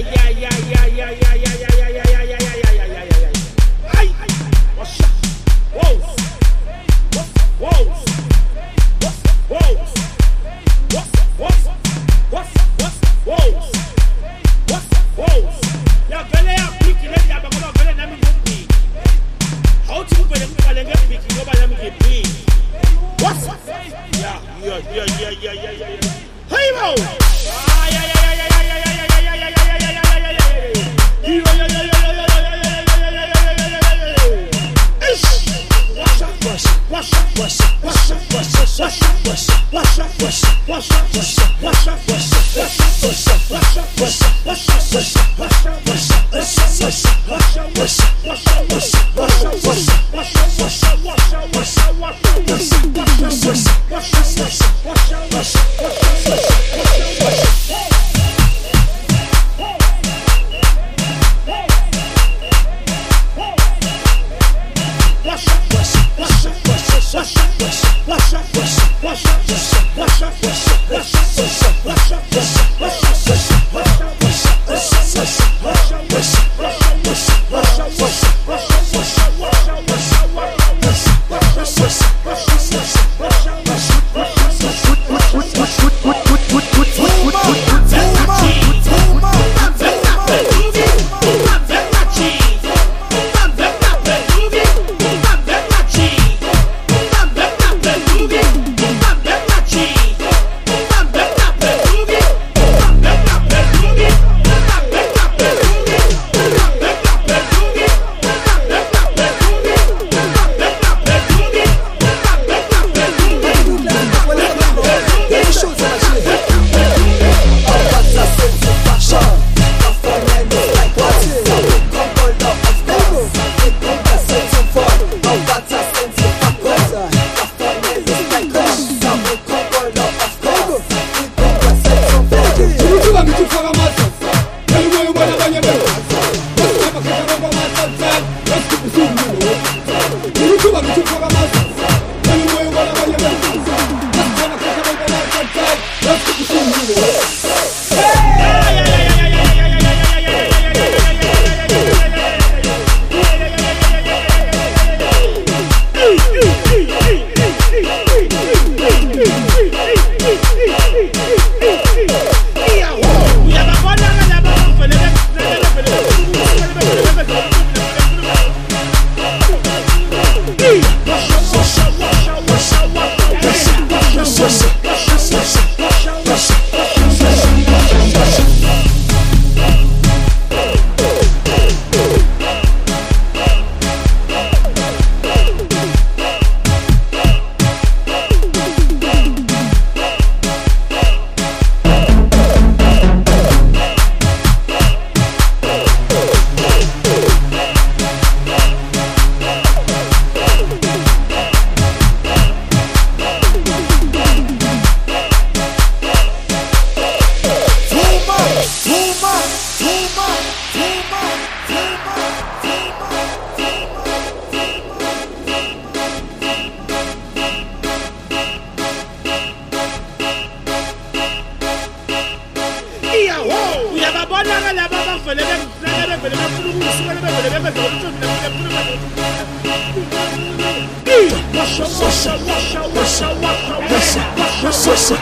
yeah, yeah, yeah, yeah, yeah, yeah. yeah. Hey, Russia, Russia, Russia. Yes, sir.